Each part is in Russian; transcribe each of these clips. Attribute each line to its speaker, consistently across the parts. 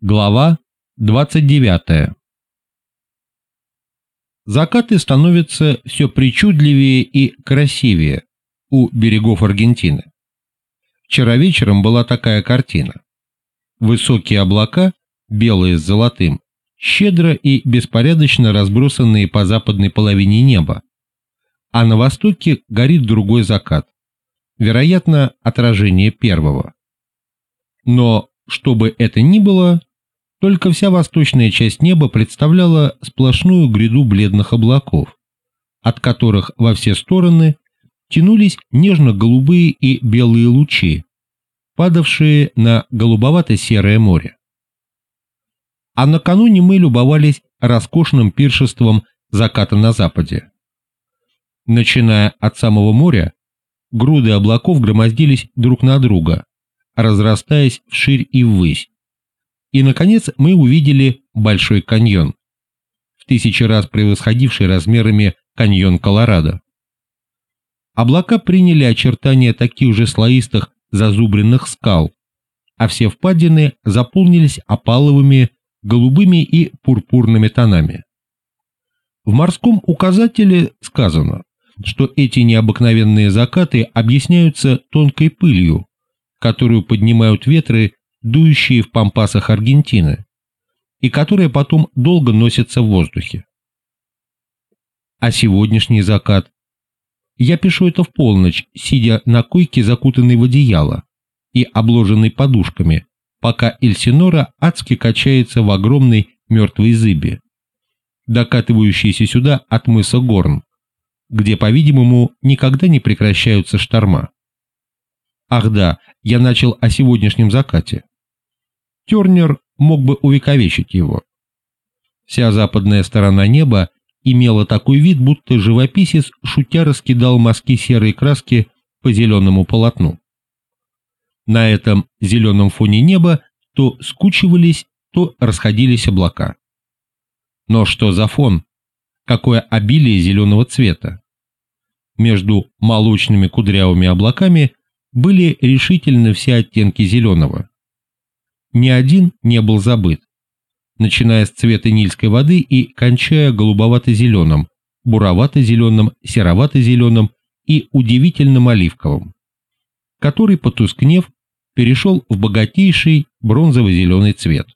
Speaker 1: Глава 29 Закаты становятся все причудливее и красивее у берегов Аргентины. Вчера вечером была такая картина. Высокие облака, белые с золотым, щедро и беспорядочно разбросанные по западной половине неба, а на востоке горит другой закат, вероятно, отражение первого. Но, чтобы это ни было, только вся восточная часть неба представляла сплошную гряду бледных облаков, от которых во все стороны тянулись нежно-голубые и белые лучи, падавшие на голубовато-серое море. А накануне мы любовались роскошным пиршеством заката на западе. Начиная от самого моря, груды облаков громоздились друг на друга, разрастаясь вширь и ввысь, и, наконец, мы увидели Большой каньон, в тысячи раз превосходивший размерами каньон Колорадо. Облака приняли очертания таких же слоистых зазубренных скал, а все впадины заполнились опаловыми, голубыми и пурпурными тонами. В морском указателе сказано, что эти необыкновенные закаты объясняются тонкой пылью, которую поднимают ветры дующие в пампасах Аргентины, и которые потом долго носятся в воздухе. А сегодняшний закат? Я пишу это в полночь, сидя на койке, закутанной в одеяло и обложенной подушками, пока Эльсинора адски качается в огромной мертвой зыбе, докатывающейся сюда от мыса Горн, где, по-видимому, никогда не прекращаются шторма. Ах да, я начал о сегодняшнем закате. Тернер мог бы увековечить его. Вся западная сторона неба имела такой вид, будто живописец шутя раскидал мазки серой краски по зеленому полотну. На этом зеленом фоне неба то скучивались, то расходились облака. Но что за фон? Какое обилие зеленого цвета? Между молочными кудрявыми облаками были решительно все оттенки зеленого ни один не был забыт, начиная с цвета нильской воды и кончая голубовато-зеленым, буровато-зеленым, серовато-зеленым и удивительным оливковым, который, потускнев, перешел в богатейший бронзово-зеленый цвет.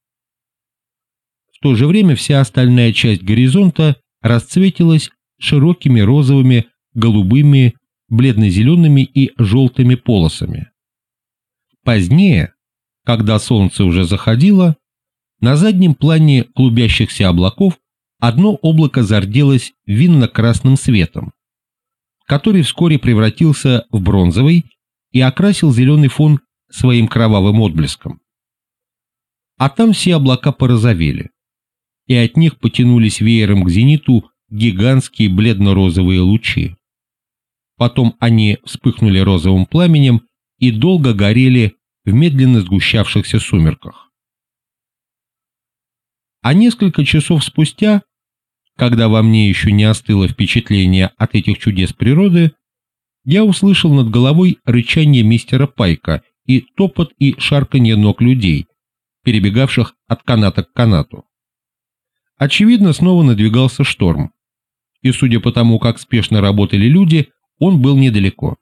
Speaker 1: В то же время вся остальная часть горизонта расцветилась широкими розовыми, голубыми, бледно-зелеными и желтыми полосами. Позднее, когда солнце уже заходило, на заднем плане клубящихся облаков одно облако зарделось винно-красным светом, который вскоре превратился в бронзовый и окрасил зеленый фон своим кровавым отблеском. А там все облака порозовели, и от них потянулись веером к зениту гигантские бледно-розовые лучи. Потом они вспыхнули розовым пламенем и долго горели в медленно сгущавшихся сумерках. А несколько часов спустя, когда во мне еще не остыло впечатление от этих чудес природы, я услышал над головой рычание мистера Пайка и топот и шарканье ног людей, перебегавших от каната к канату. Очевидно, снова надвигался шторм, и судя по тому, как спешно работали люди, он был недалеко.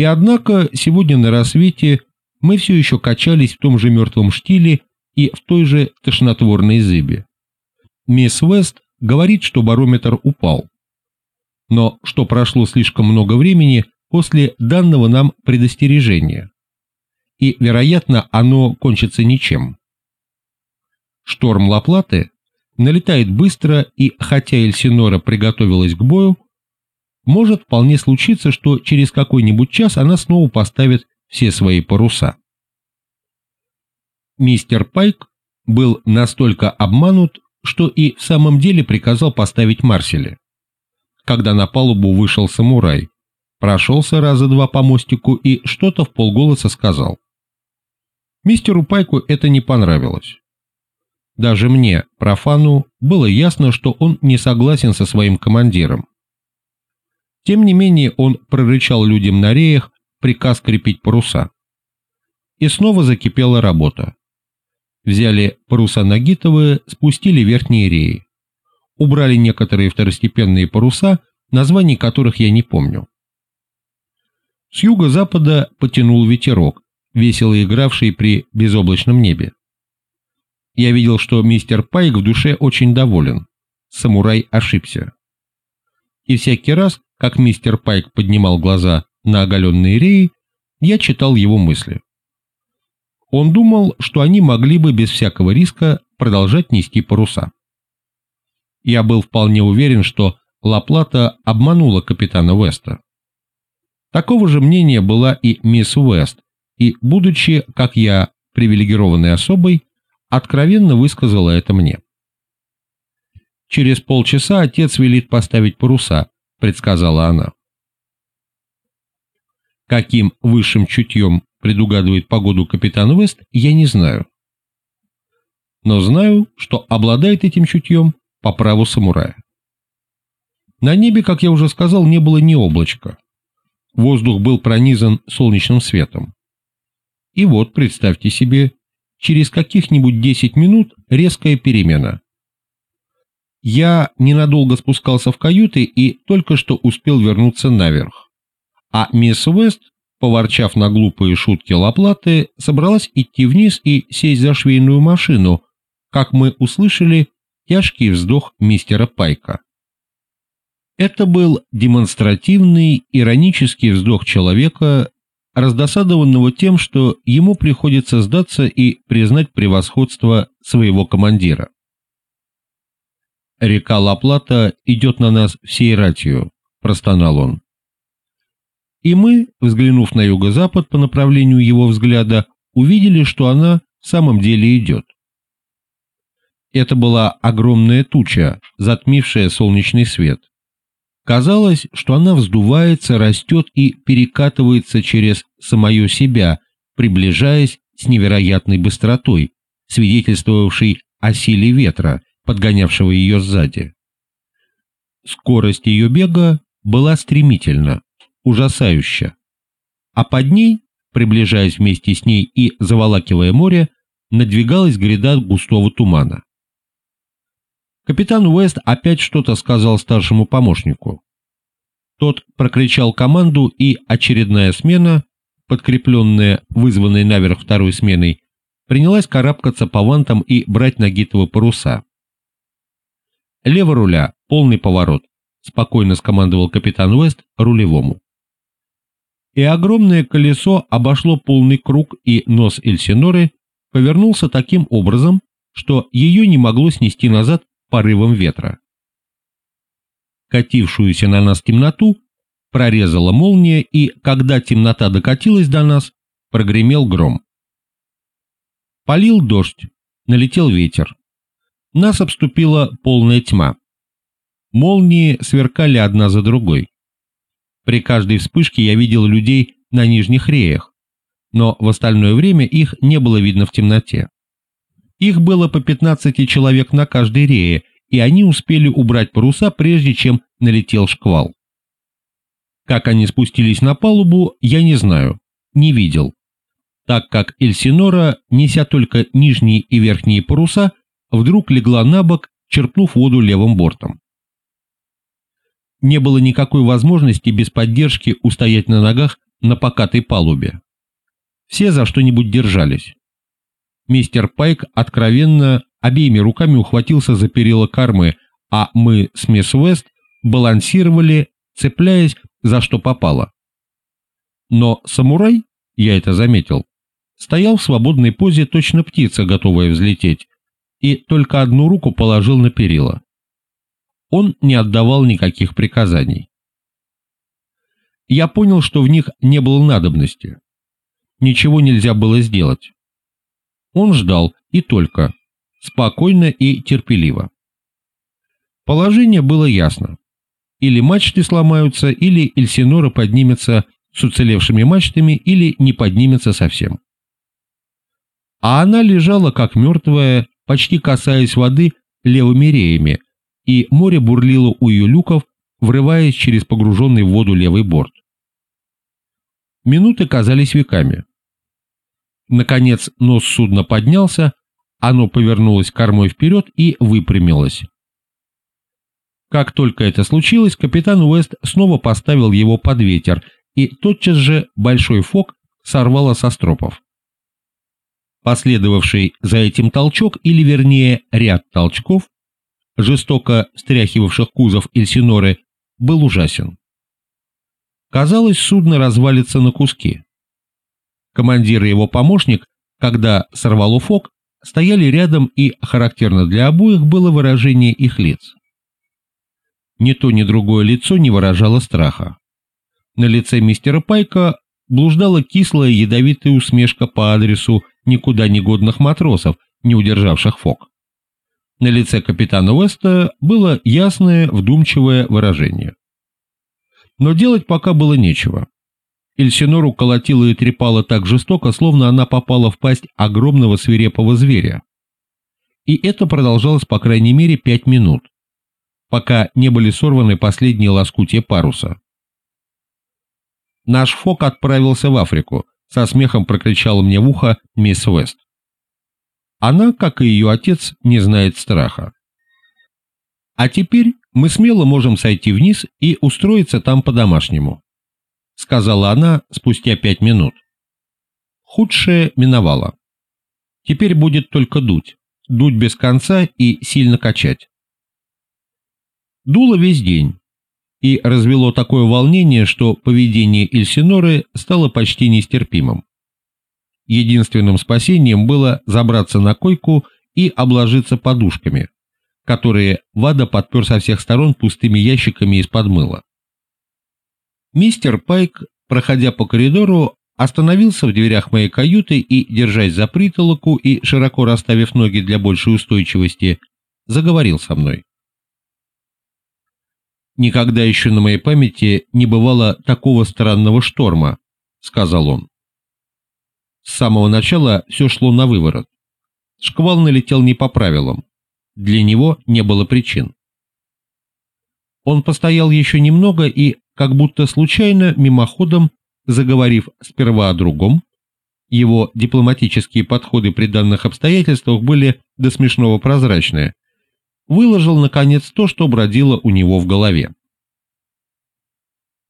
Speaker 1: И однако сегодня на рассвете мы все еще качались в том же мертвом штиле и в той же тошнотворной зыбе. Мисс Вест говорит, что барометр упал. Но что прошло слишком много времени после данного нам предостережения. И, вероятно, оно кончится ничем. Шторм Лаплаты налетает быстро, и хотя Эльсинора приготовилась к бою, может вполне случиться, что через какой-нибудь час она снова поставит все свои паруса. Мистер Пайк был настолько обманут, что и в самом деле приказал поставить Марселя. Когда на палубу вышел самурай, прошелся раза два по мостику и что-то в полголоса сказал. Мистеру Пайку это не понравилось. Даже мне, профану, было ясно, что он не согласен со своим командиром. Тем не менее он прорычал людям на реях приказ крепить паруса. И снова закипела работа. взяли паруса Нагитовы, спустили верхние реи. Убрали некоторые второстепенные паруса, названий которых я не помню. С юго-запада потянул ветерок, весело игравший при безоблачном небе. Я видел, что мистер Пайк в душе очень доволен. Самурай ошибся. И всякий раз, как мистер Пайк поднимал глаза на оголенные реи, я читал его мысли. Он думал, что они могли бы без всякого риска продолжать нести паруса. Я был вполне уверен, что Лаплата обманула капитана Уэста. Такого же мнения была и мисс Уэст, и, будучи, как я, привилегированной особой, откровенно высказала это мне. «Через полчаса отец велит поставить паруса», — предсказала она. Каким высшим чутьем предугадывает погоду капитан Вест, я не знаю. Но знаю, что обладает этим чутьем по праву самурая. На небе, как я уже сказал, не было ни облачка. Воздух был пронизан солнечным светом. И вот, представьте себе, через каких-нибудь 10 минут резкая перемена. Я ненадолго спускался в каюты и только что успел вернуться наверх. А мисс Уэст поворчав на глупые шутки Лаплаты, собралась идти вниз и сесть за швейную машину, как мы услышали тяжкий вздох мистера Пайка. Это был демонстративный, иронический вздох человека, раздосадованного тем, что ему приходится сдаться и признать превосходство своего командира. «Река Лаплата идет на нас всей ратью», – простонал он. И мы, взглянув на юго-запад по направлению его взгляда, увидели, что она в самом деле идет. Это была огромная туча, затмившая солнечный свет. Казалось, что она вздувается, растет и перекатывается через самое себя, приближаясь с невероятной быстротой, свидетельствовавшей о силе ветра, подгонявшего ее сзади. Скорость ее бега была стремительна, ужасающе. А под ней, приближаясь вместе с ней и заволакивая море, надвигалась гряда густого тумана. Капитан Уэст опять что-то сказал старшему помощнику. Тот прокричал команду, и очередная смена, подкрепленная вызванной наверх второй сменой, принялась карабкаться по вантам и брать Нагитова паруса. «Лево руля, полный поворот», — спокойно скомандовал капитан Уэст рулевому и огромное колесо обошло полный круг, и нос Эльсиноры повернулся таким образом, что ее не могло снести назад порывом ветра. Катившуюся на нас темноту прорезала молния, и когда темнота докатилась до нас, прогремел гром. Полил дождь, налетел ветер. Нас обступила полная тьма. Молнии сверкали одна за другой. При каждой вспышке я видел людей на нижних реях, но в остальное время их не было видно в темноте. Их было по 15 человек на каждой рее, и они успели убрать паруса, прежде чем налетел шквал. Как они спустились на палубу, я не знаю, не видел, так как Эльсинора, неся только нижние и верхние паруса, вдруг легла на бок, черпнув воду левым бортом не было никакой возможности без поддержки устоять на ногах на покатой палубе. Все за что-нибудь держались. Мистер Пайк откровенно обеими руками ухватился за перила кормы, а мы с мисс Уэст балансировали, цепляясь за что попало. Но самурай, я это заметил, стоял в свободной позе точно птица, готовая взлететь, и только одну руку положил на перила он не отдавал никаких приказаний. Я понял, что в них не было надобности. Ничего нельзя было сделать. Он ждал, и только, спокойно и терпеливо. Положение было ясно. Или мачты сломаются, или Эльсинора поднимется с уцелевшими мачтами, или не поднимется совсем. А она лежала как мертвая, почти касаясь воды левыми реями, и море бурлило у ее люков, врываясь через погруженный в воду левый борт. Минуты казались веками. Наконец нос судна поднялся, Оно повернулось кормой вперед и выпрямилось. Как только это случилось, капитан Уэст снова поставил его под ветер, и тотчас же большой фок сорвало со стропов. Последовавший за этим толчок, или вернее ряд толчков, жестоко стряхивавших кузов Эльсиноры, был ужасен. Казалось, судно развалится на куски. Командир и его помощник, когда сорвало фок, стояли рядом и, характерно для обоих, было выражение их лиц. Ни то, ни другое лицо не выражало страха. На лице мистера Пайка блуждала кислая ядовитая усмешка по адресу никуда не годных матросов, не удержавших фок. На лице капитана Уэста было ясное, вдумчивое выражение. Но делать пока было нечего. Эльсинору колотила и трепала так жестоко, словно она попала в пасть огромного свирепого зверя. И это продолжалось по крайней мере пять минут, пока не были сорваны последние лоскутья паруса. «Наш Фок отправился в Африку», — со смехом прокричала мне в ухо мисс Уэст. Она, как и ее отец, не знает страха. А теперь мы смело можем сойти вниз и устроиться там по-домашнему», — сказала она спустя пять минут. Худшее миновало. Теперь будет только дуть, дуть без конца и сильно качать. Дуло весь день, и развело такое волнение, что поведение Эльсиноры стало почти нестерпимым. Единственным спасением было забраться на койку и обложиться подушками, которые Вада подпер со всех сторон пустыми ящиками из-под мыла. Мистер Пайк, проходя по коридору, остановился в дверях моей каюты и, держась за притолоку и широко расставив ноги для большей устойчивости, заговорил со мной. «Никогда еще на моей памяти не бывало такого странного шторма», — сказал он. С самого начала все шло на выворот. Шквал налетел не по правилам. Для него не было причин. Он постоял еще немного и, как будто случайно, мимоходом, заговорив сперва о другом, его дипломатические подходы при данных обстоятельствах были до смешного прозрачные, выложил, наконец, то, что бродило у него в голове.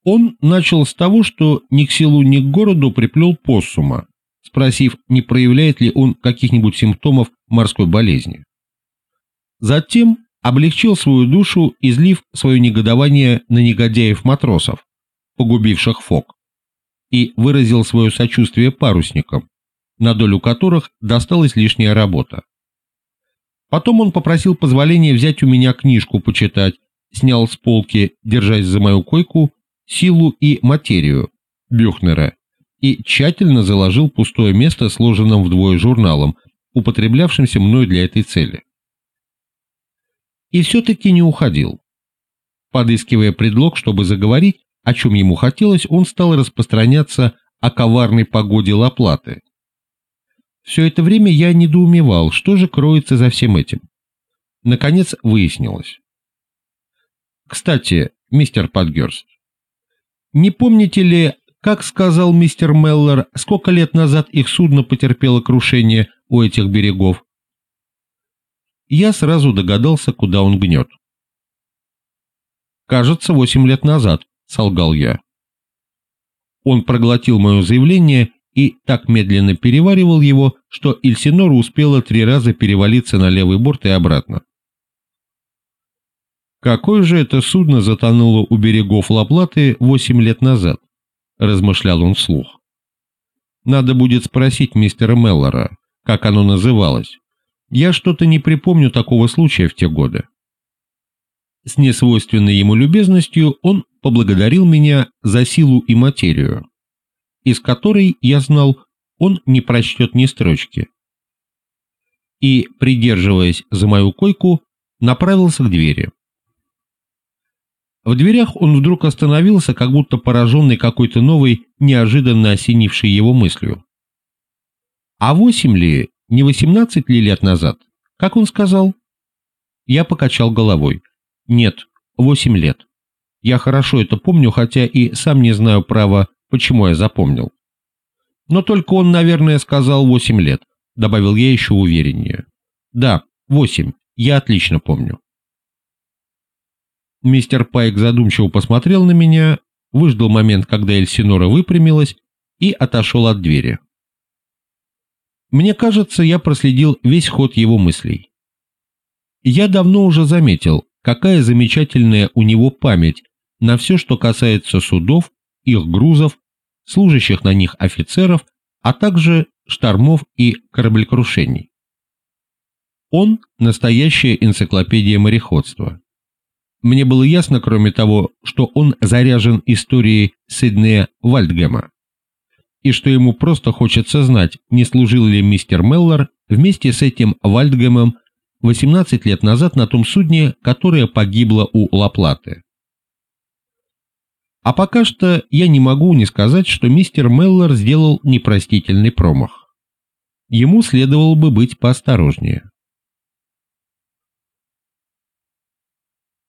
Speaker 1: Он начал с того, что ни к селу, ни к городу приплел поссума, спросив, не проявляет ли он каких-нибудь симптомов морской болезни. Затем облегчил свою душу, излив свое негодование на негодяев-матросов, погубивших фок, и выразил свое сочувствие парусникам, на долю которых досталась лишняя работа. Потом он попросил позволения взять у меня книжку почитать, снял с полки, держась за мою койку, силу и материю Бюхнера и тщательно заложил пустое место сложенным вдвое журналом, употреблявшимся мной для этой цели и все-таки не уходил. Подыскивая предлог, чтобы заговорить, о чем ему хотелось, он стал распространяться о коварной погоде Лаплаты. Все это время я недоумевал, что же кроется за всем этим. Наконец выяснилось. Кстати, мистер Подгерст, не помните ли, как сказал мистер Меллер, сколько лет назад их судно потерпело крушение у этих берегов? я сразу догадался, куда он гнет. «Кажется, восемь лет назад», — солгал я. Он проглотил мое заявление и так медленно переваривал его, что Ильсинора успела три раза перевалиться на левый борт и обратно. «Какое же это судно затонуло у берегов Лаплаты восемь лет назад?» — размышлял он вслух. «Надо будет спросить мистера Меллора, как оно называлось, я что-то не припомню такого случая в те годы. С несвойственной ему любезностью он поблагодарил меня за силу и материю, из которой, я знал, он не прочтет ни строчки. И, придерживаясь за мою койку, направился к двери. В дверях он вдруг остановился, как будто пораженный какой-то новой, неожиданно осенившей его мыслью. А восемь ли не 18 ли лет назад? Как он сказал? Я покачал головой. Нет, 8 лет. Я хорошо это помню, хотя и сам не знаю права, почему я запомнил. Но только он, наверное, сказал 8 лет, добавил я еще увереннее. Да, восемь. Я отлично помню. Мистер Пайк задумчиво посмотрел на меня, выждал момент, когда Эльсинора выпрямилась и отошел от двери. Мне кажется, я проследил весь ход его мыслей. Я давно уже заметил, какая замечательная у него память на все, что касается судов, их грузов, служащих на них офицеров, а также штормов и кораблекрушений. Он – настоящая энциклопедия мореходства. Мне было ясно, кроме того, что он заряжен историей Сиднея Вальдгема, и что ему просто хочется знать, не служил ли мистер Меллор вместе с этим Вальдгемом 18 лет назад на том судне, которое погибло у Лаплаты. А пока что я не могу не сказать, что мистер Меллор сделал непростительный промах. Ему следовало бы быть поосторожнее.